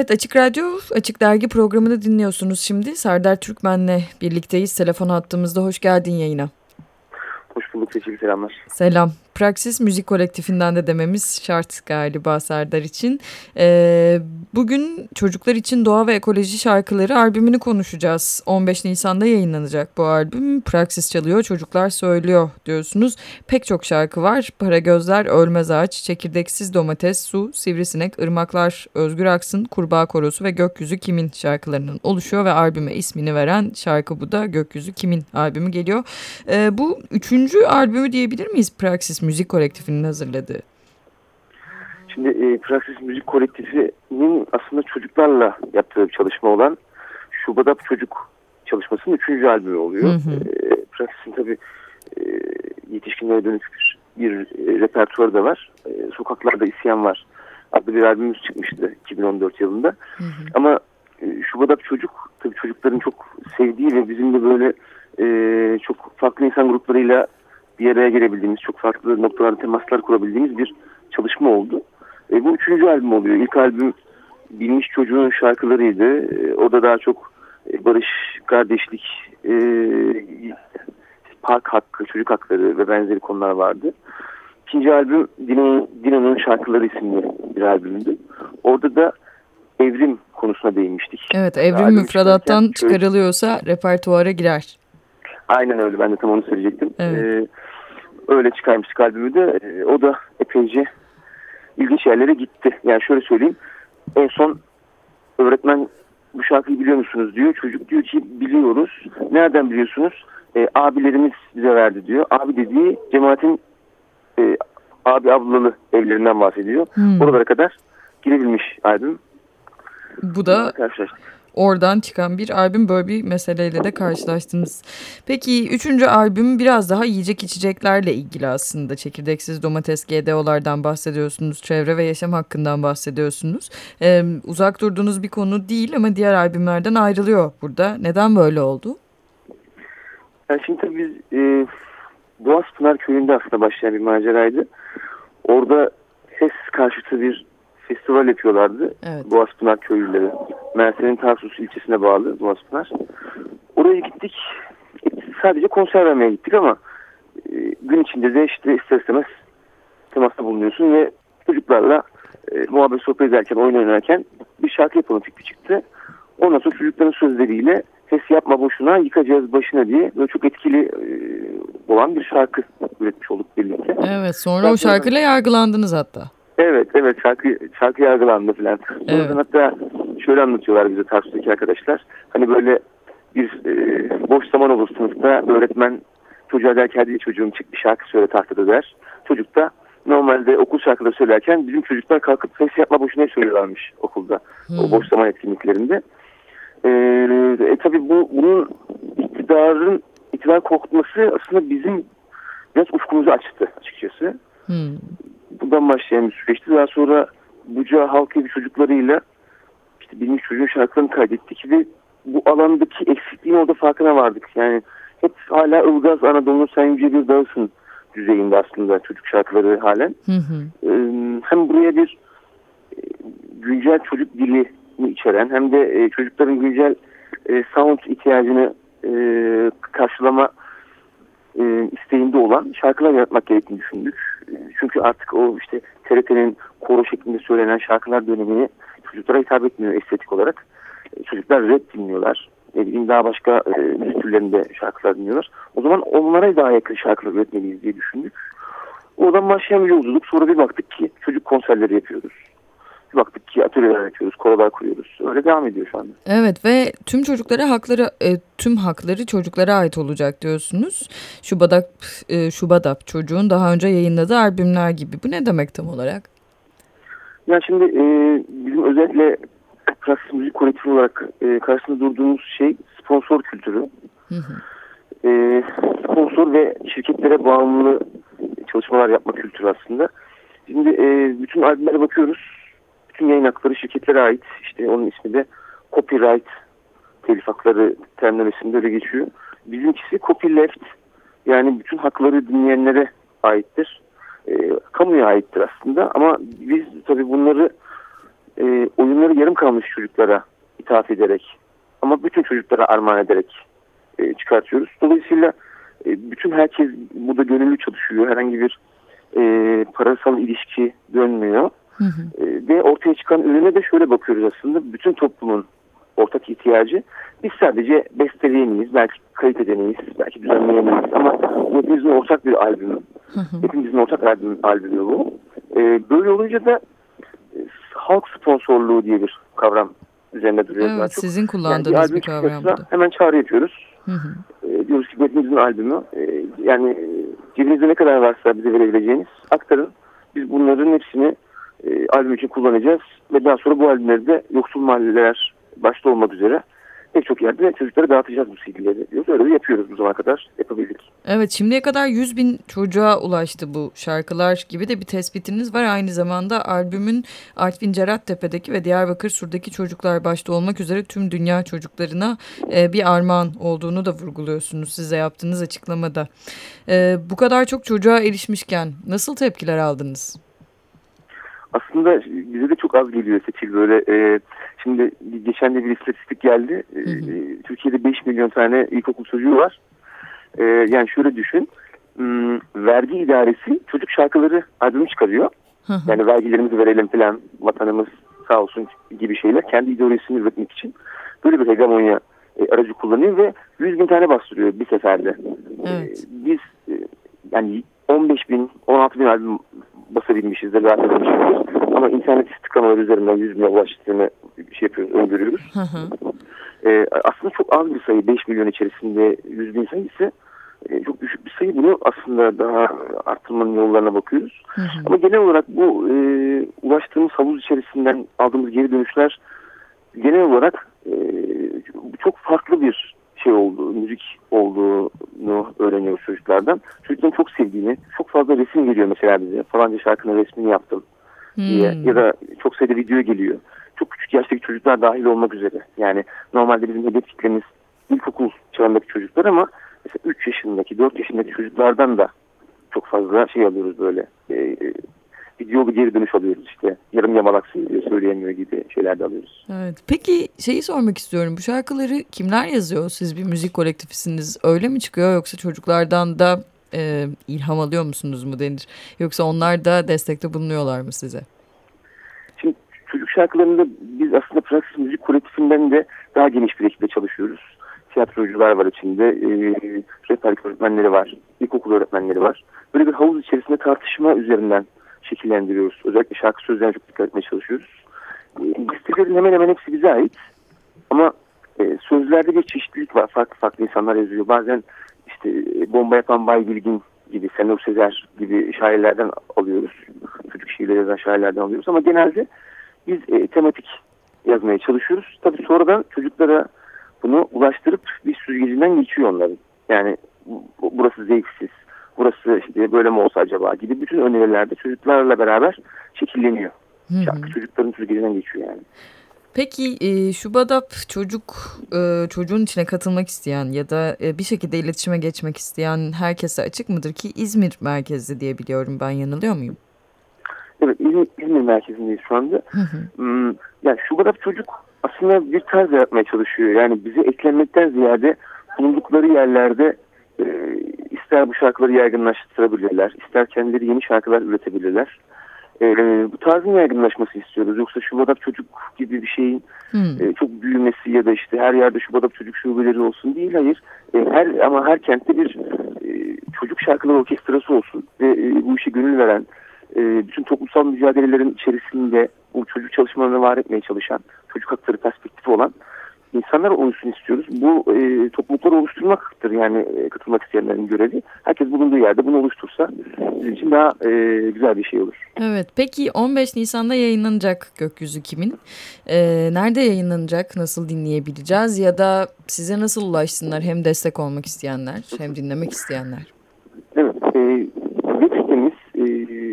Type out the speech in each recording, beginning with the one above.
Evet Açık Radyo, Açık Dergi programını dinliyorsunuz şimdi. Serdar Türkmen'le birlikteyiz. Telefon attığımızda hoş geldin yayına. Hoş bulduk, teşekkür selamlar. Selam. Praksis Müzik Kolektifinden de dememiz şart galiba Serdar için. Ee, bugün çocuklar için doğa ve ekoloji şarkıları albümünü konuşacağız. 15 Nisan'da yayınlanacak bu albüm. Praksis çalıyor, çocuklar söylüyor diyorsunuz. Pek çok şarkı var. Para Gözler, Ölmez Ağaç, Çekirdeksiz Domates, Su, Sivrisinek, Irmaklar, Özgür Aksın, Kurbağa Korosu ve Gökyüzü Kimin şarkılarının oluşuyor ve albüme ismini veren şarkı bu da Gökyüzü Kimin albümü geliyor. Ee, bu üçüncü albümü diyebilir miyiz Praksis Müzik Kolektifi'nin hazırladığı? Şimdi e, Praksis Müzik Kolektifi'nin aslında çocuklarla yaptığı bir çalışma olan Şubadap Çocuk çalışmasının üçüncü albümü oluyor. Hı hı. E, Praksis'in tabii e, yetişkinlere dönük bir e, repertuarı da var. E, Sokaklarda İsyan Var adlı bir albümümüz çıkmıştı 2014 yılında. Hı hı. Ama e, Şubadap Çocuk tabii çocukların çok sevdiği ve bizim de böyle e, çok farklı insan gruplarıyla bir araya gelebildiğimiz, çok farklı noktalarda temaslar kurabildiğimiz bir çalışma oldu. E, bu üçüncü albüm oluyor. İlk albüm Bilmiş Çocuğun şarkılarıydı. E, o da daha çok e, barış, kardeşlik, e, park hakkı, çocuk hakları ve benzeri konular vardı. İkinci albüm Dino'nun Dino şarkıları isimli bir albümdü. Orada da evrim konusuna değinmiştik. Evet evrim müfredattan çıkarılıyorsa repertuara girer. Aynen öyle ben de tam onu söyleyecektim. Evet. Ee, öyle çıkarmıştık albümü de. Ee, o da epeyce ilginç yerlere gitti. Yani şöyle söyleyeyim. En son öğretmen bu şarkıyı biliyor musunuz diyor. Çocuk diyor ki biliyoruz. Nereden biliyorsunuz? E, abilerimiz bize verdi diyor. Abi dediği cemaatin e, abi ablalı evlerinden bahsediyor. Hmm. Oralara kadar girebilmiş albüm. Bu da oradan çıkan bir albüm böyle bir meseleyle de karşılaştınız. Peki üçüncü albüm biraz daha yiyecek içeceklerle ilgili aslında. Çekirdeksiz domates GDO'lardan bahsediyorsunuz. Çevre ve yaşam hakkından bahsediyorsunuz. Ee, uzak durduğunuz bir konu değil ama diğer albümlerden ayrılıyor burada. Neden böyle oldu? Yani şimdi tabii biz e, Boğazpınar köyünde aslında başlayan bir maceraydı. Orada HES karşıtı bir festival yapıyorlardı. Evet. Boğazpınar köylüleri. Mersin'in Tarsus ilçesine bağlı Boğazpınar. Oraya gittik. Sadece konser vermeye gittik ama e, gün içinde de işte ister istemez temasta bulunuyorsun ve çocuklarla e, muhabbet sohbet ederken, oyun oynarken bir şarkı yapalım fikri çıktı. Ondan sonra çocukların sözleriyle ses yapma boşuna yıkacağız başına diye böyle çok etkili e, olan bir şarkı üretmiş olduk birlikte. Evet sonra Zaten o şarkıyla yargılandınız hatta. Evet evet şarkı, şarkı yargılandı falan. Evet. Hatta şöyle anlatıyorlar bize Tarsus'taki arkadaşlar. Hani böyle bir e, boş zaman olur sınıfta öğretmen çocuğa der ki hadi çocuğum çık bir şarkı söyle tahtada der. Çocuk da normalde okul şarkıları söylerken bizim çocuklar kalkıp ses yapma boşuna söylüyorlarmış okulda. Hmm. O boş zaman etkinliklerinde. E, e, tabii bu bunun iktidarın iktidar korkutması aslında bizim biraz ufkumuzu açtı açıkçası. Hmm buradan başlayan bir süreçti. Daha sonra Buca halk evi çocuklarıyla işte bilmiş çocuğun şarkılarını kaydettik ve bu alandaki eksikliğin orada farkına vardık. Yani hep hala Ilgaz Anadolu'nun sen yüce bir dağısın düzeyinde aslında çocuk şarkıları halen. Hı hı. Ee, hem buraya bir e, güncel çocuk dili içeren hem de e, çocukların güncel e, sound ihtiyacını karşılama isteğinde olan şarkılar yaratmak gerektiğini düşündük. Çünkü artık o işte TRT'nin koro şeklinde söylenen şarkılar dönemini çocuklara hitap etmiyor estetik olarak. Çocuklar rap dinliyorlar. Ne bileyim daha başka e, türlerinde şarkılar dinliyorlar. O zaman onlara daha yakın şarkılar üretmeliyiz diye düşündük. Oradan başlayan bir yolculuk. Sonra bir baktık ki çocuk konserleri yapıyoruz baktık ki atölyeler açıyoruz, korolar kuruyoruz. Öyle devam ediyor şu anda. Evet ve tüm çocuklara hakları, e, tüm hakları çocuklara ait olacak diyorsunuz. Şubadap, e, Şubadap çocuğun daha önce yayınladığı albümler gibi. Bu ne demek tam olarak? Ya şimdi e, bizim özellikle Praksis Müzik Kolektifi olarak e, karşısında durduğumuz şey sponsor kültürü. Hı hı. E, sponsor ve şirketlere bağımlı çalışmalar yapma kültürü aslında. Şimdi e, bütün albümlere bakıyoruz bütün yayın hakları şirketlere ait. İşte onun ismi de copyright telif hakları terminolojisinde öyle geçiyor. Bizimkisi copyleft yani bütün hakları dinleyenlere aittir. E, kamuya aittir aslında ama biz tabii bunları e, oyunları yarım kalmış çocuklara ithaf ederek ama bütün çocuklara armağan ederek e, çıkartıyoruz. Dolayısıyla e, bütün herkes burada gönüllü çalışıyor. Herhangi bir e, parasal ilişki dönmüyor. Hı hı. E, ve ortaya çıkan ürüne de şöyle bakıyoruz aslında. Bütün toplumun ortak ihtiyacı. Biz sadece besteleyemeyiz, belki kayıt edemeyiz, belki düzenleyemeyiz ama hepimizin ortak bir albümü. Hı hı. Hepimizin ortak albüm, albümü bu. E, böyle olunca da e, halk sponsorluğu diye bir kavram üzerinde duruyoruz. Evet, sizin kullandığınız yani bir, bir kavram bu Hemen çağrı yapıyoruz. Hı hı. E, diyoruz ki hepimizin albümü. E, yani cebinizde ne kadar varsa bize verebileceğiniz aktarın. Biz bunların hepsini e, albüm için kullanacağız ve daha sonra bu albümleri de yoksul mahalleler başta olmak üzere pek çok yerde çocuklara dağıtacağız bu CD'leri diyoruz. Öyle yapıyoruz bu zamana kadar yapabildik. Evet şimdiye kadar 100 bin çocuğa ulaştı bu şarkılar gibi de bir tespitiniz var. Aynı zamanda albümün Artvin Cerattepe'deki ve Diyarbakır Sur'daki çocuklar başta olmak üzere tüm dünya çocuklarına e, bir armağan olduğunu da vurguluyorsunuz size yaptığınız açıklamada. E, bu kadar çok çocuğa erişmişken nasıl tepkiler aldınız? Aslında bize de çok az geliyor Seçil böyle... E, Şimdi geçen de bir istatistik geldi. Hı. Ee, Türkiye'de 5 milyon tane ilkokul çocuğu var. Ee, yani şöyle düşün. Hmm, vergi idaresi çocuk şarkıları albümü çıkarıyor. Hı hı. Yani vergilerimizi verelim falan vatanımız sağ olsun gibi şeyler. Kendi ideolojisini üretmek için böyle bir hegemonya e, aracı kullanıyor ve 100 bin tane bastırıyor bir seferde. Evet. E, biz e, yani 15 bin 16 bin albüm basabilmişiz de rahat edemişizdir. Ama internet istikramaları üzerinden 100 bine ulaştığını şey yapıyoruz, öngörüyoruz. Hı hı. Ee, aslında çok az bir sayı. 5 milyon içerisinde 100 bin sayısı. E, çok düşük bir sayı. Bunu aslında daha arttırmanın yollarına bakıyoruz. Hı hı. Ama genel olarak bu e, ulaştığımız havuz içerisinden aldığımız geri dönüşler genel olarak e, çok farklı bir şey oldu, müzik olduğunu öğreniyoruz çocuklardan. Çocukların çok sevdiğini, çok fazla resim geliyor mesela bize. Falanca şarkının resmini yaptım diye. Hmm. Ya da çok sayıda video geliyor. Çok küçük yaştaki çocuklar dahil olmak üzere. Yani normalde bizim hedef kitlemiz ilkokul çağındaki çocuklar ama mesela 3 yaşındaki, 4 yaşındaki çocuklardan da çok fazla şey alıyoruz böyle. E, videolu geri dönüş alıyoruz işte. Yarım yamalak söylüyor, söyleyemiyor gibi şeyler de alıyoruz. Evet. Peki şeyi sormak istiyorum. Bu şarkıları kimler yazıyor? Siz bir müzik kolektifisiniz. Öyle mi çıkıyor yoksa çocuklardan da e, ilham alıyor musunuz mu denir? Yoksa onlar da destekte bulunuyorlar mı size? Şimdi çocuk şarkılarında biz aslında Praxis Müzik Kolektifinden de daha geniş bir ekiple çalışıyoruz. Tiyatrocular var içinde, e, rehberlik öğretmenleri var, ilkokul öğretmenleri var. Böyle bir havuz içerisinde tartışma üzerinden şekillendiriyoruz. Özellikle şarkı sözlerine çok dikkat etmeye çalışıyoruz. E, hemen hemen hepsi bize ait. Ama e, sözlerde bir çeşitlilik var. Farklı farklı insanlar yazıyor. Bazen işte e, bomba yapan Bay Bilgin gibi, Senur Sezer gibi şairlerden alıyoruz. Çocuk şiirleri yazan şairlerden alıyoruz. Ama genelde biz e, tematik yazmaya çalışıyoruz. Tabii sonradan çocuklara bunu ulaştırıp bir süzgecinden geçiyor onların. Yani burası zevksiz, burası işte böyle mi olsa acaba gibi bütün önerilerde çocuklarla beraber şekilleniyor. Şarkı çocukların süzgecinden geçiyor yani. Peki e, Şubadap çocuk e, çocuğun içine katılmak isteyen ya da e, bir şekilde iletişime geçmek isteyen herkese açık mıdır ki İzmir merkezli diye biliyorum ben yanılıyor muyum? Evet İzmir, İzmir merkezindeyiz şu anda. Hı hı. Hmm, yani Şubadap çocuk aslında bir tarz yaratmaya çalışıyor. Yani bize eklenmekten ziyade bulundukları yerlerde e, ister bu şarkıları yaygınlaştırabilirler, ister kendileri yeni şarkılar üretebilirler. E, bu tarzın yaygınlaşması istiyoruz. Yoksa Şubadak Çocuk gibi bir şeyin hmm. e, çok büyümesi ya da işte her yerde Şubadak Çocuk şubeleri olsun değil. Hayır. E, her Ama her kentte bir e, çocuk şarkılar orkestrası olsun ve e, bu işe gönül veren e, bütün toplumsal mücadelelerin içerisinde bu çocuk çalışmalarını var etmeye çalışan, çocuk hakları perspektifi olan insanlar oluşsun istiyoruz. Bu e, toplulukları oluşturmaktır yani e, katılmak isteyenlerin görevi. Herkes bulunduğu yerde bunu oluştursa bizim için daha e, güzel bir şey olur. Evet peki 15 Nisan'da yayınlanacak Gökyüzü Kimin? Ee, nerede yayınlanacak? Nasıl dinleyebileceğiz? Ya da size nasıl ulaşsınlar hem destek olmak isteyenler hem dinlemek isteyenler? Evet. E, web sitemiz e,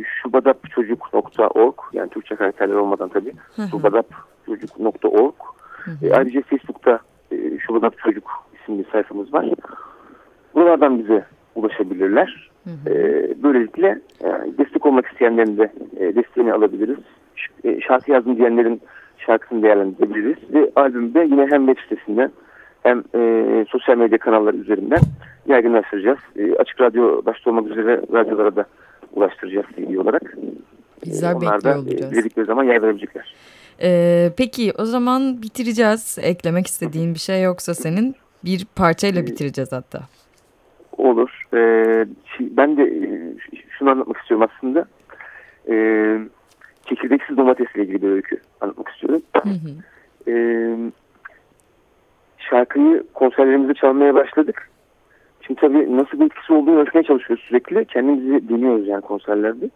şubadapçocuk.org yani Türkçe karakterler olmadan tabii. şubadapçocuk.org e, ayrıca Facebook'ta e, Şubat Çocuk isimli sayfamız var. Buralardan bize ulaşabilirler. Hı hı. E, böylelikle e, destek olmak isteyenlerin de e, desteğini alabiliriz. E, şarkı yazdım diyenlerin şarkısını değerlendirebiliriz. Ve albümde yine hem web sitesinden hem e, sosyal medya kanalları üzerinden yaygınlaştıracağız. E, açık radyo başta olmak üzere radyolara da ulaştıracağız CD olarak. Bizler Onlar bekliyor da, olacağız. Diledikleri zaman yayınlayabilecekler. Ee, peki o zaman bitireceğiz. Eklemek istediğin bir şey yoksa senin bir parçayla bitireceğiz hatta. Olur. Ee, ben de şunu anlatmak istiyorum aslında. Ee, çekirdeksiz domatesle ilgili bir öykü anlatmak istiyorum. Hı hı. Ee, şarkıyı konserlerimizde çalmaya başladık. Şimdi tabii nasıl bir etkisi olduğunu ölçmeye çalışıyoruz sürekli. Kendimizi deniyoruz yani konserlerde.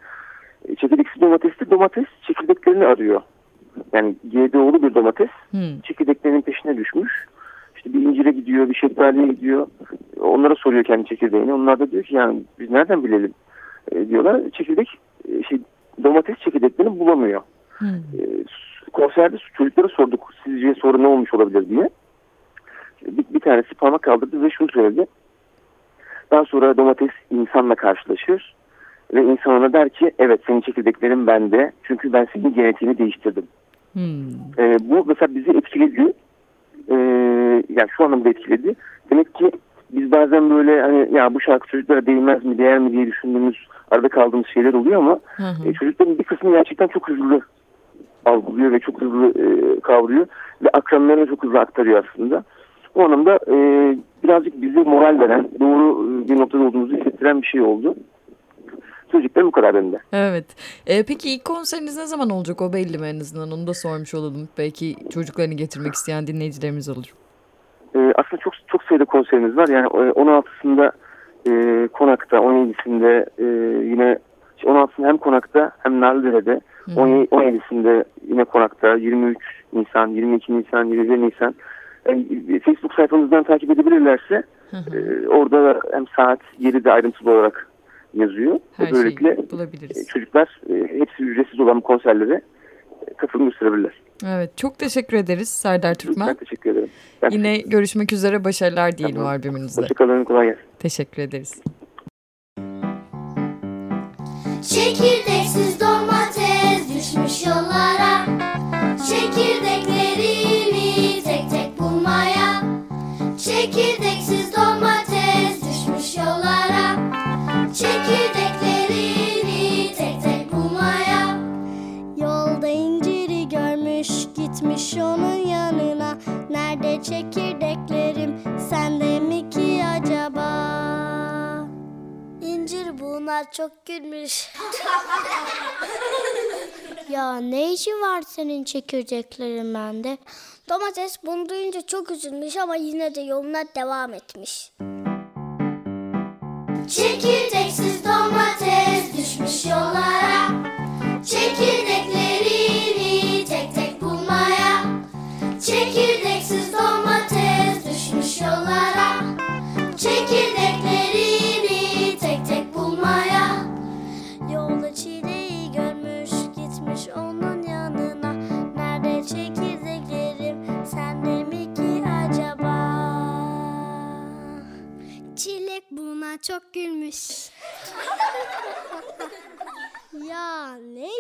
E, çekirdeksiz domatesli domates çekirdeklerini arıyor. Yani GDO'lu bir domates hmm. çekirdeklerinin peşine düşmüş. İşte bir incire gidiyor, bir şeftaliye gidiyor. Onlara soruyor kendi çekirdeğini. Onlar da diyor ki yani biz nereden bilelim e, diyorlar. Çekirdek e, şey domates çekirdeklerini bulamıyor. Hmm. E, konserde çocuklara sorduk sizce sorun ne olmuş olabilir diye. Bir, bir tanesi parmak kaldırdı ve şunu söyledi. Daha sonra domates insanla karşılaşır ve insan ona der ki evet senin çekirdeklerin bende çünkü ben senin genetiğini değiştirdim. Hmm. E, bu mesela bizi etkiledi. E, yani şu anlamda etkiledi. Demek ki biz bazen böyle hani ya bu şarkı çocuklara değmez mi değer mi diye düşündüğümüz arada kaldığımız şeyler oluyor ama hı hı. E, çocukların bir kısmı gerçekten çok hızlı algılıyor ve çok hızlı e, kavruyor ve akranlarına çok hızlı aktarıyor aslında. O anlamda e, birazcık bize moral veren, doğru e, bir noktada olduğumuzu hissettiren bir şey oldu. Söyleyeceklerim bu kadar benim de. Evet. E, peki ilk konseriniz ne zaman olacak o belli mi en azından? Onu da sormuş olalım. Belki çocuklarını getirmek isteyen dinleyicilerimiz olur. E, aslında çok çok sayıda konserimiz var. Yani 16'sında e, Konak'ta, 17'sinde e, yine 16'sında hem Konak'ta hem Narlıdere'de, 17'sinde yine Konak'ta, 23 Nisan, 22 Nisan, 21 Nisan. Yani Facebook sayfamızdan takip edebilirlerse e, orada hem saat yeri de ayrıntılı olarak yazıyor. Her Böylelikle bulabiliriz. E, çocuklar e, hepsi ücretsiz olan konserlere katılım gösterebilirler. Evet çok teşekkür ederiz Serdar Türkmen. Ben teşekkür ederim. Ben Yine teşekkür görüşmek üzere başarılar diyelim tamam. albümünüzde. Hoşçakalın kolay gelsin. Teşekkür ederiz. Çekirdeksiz domates düşmüş yollara Çekirdeklerini tek tek bulmaya Çekirdeksiz domates Çekirdeklerini tek tek bulmaya Yolda inciri görmüş gitmiş onun yanına Nerede çekirdeklerim sende mi ki acaba İncir bunlar çok gülmüş Ya ne işi var senin çekirdeklerin bende? Domates bunu duyunca çok üzülmüş ama yine de yoluna devam etmiş. Çekirdeksiz domates düşmüş yollara. Çekirdeklerini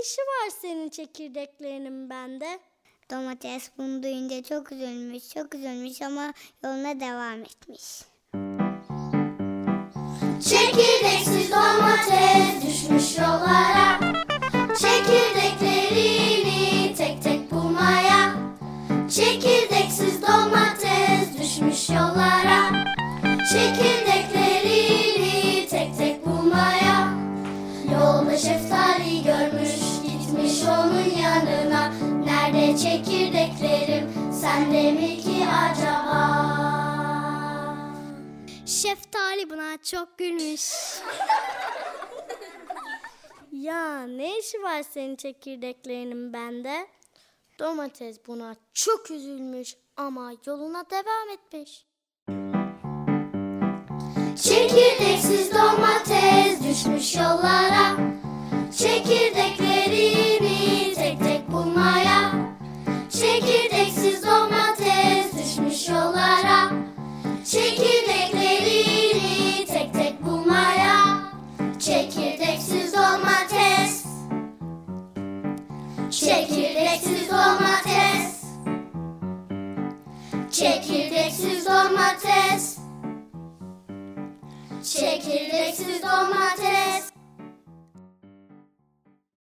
işi var senin çekirdeklerinin bende? Domates bunu duyunca çok üzülmüş, çok üzülmüş ama yoluna devam etmiş. Çekirdeksiz domates düşmüş yollara Çekirdeklerini tek tek bulmaya Çekirdeksiz domates düşmüş yollara Çekirdeklerini Nerede çekirdeklerim sende mi ki acaba Şeftali buna çok gülmüş Ya ne işi var senin çekirdeklerinin bende? Domates buna çok üzülmüş ama yoluna devam etmiş. Çekirdeksiz domates düşmüş yollara Çekirdeklerini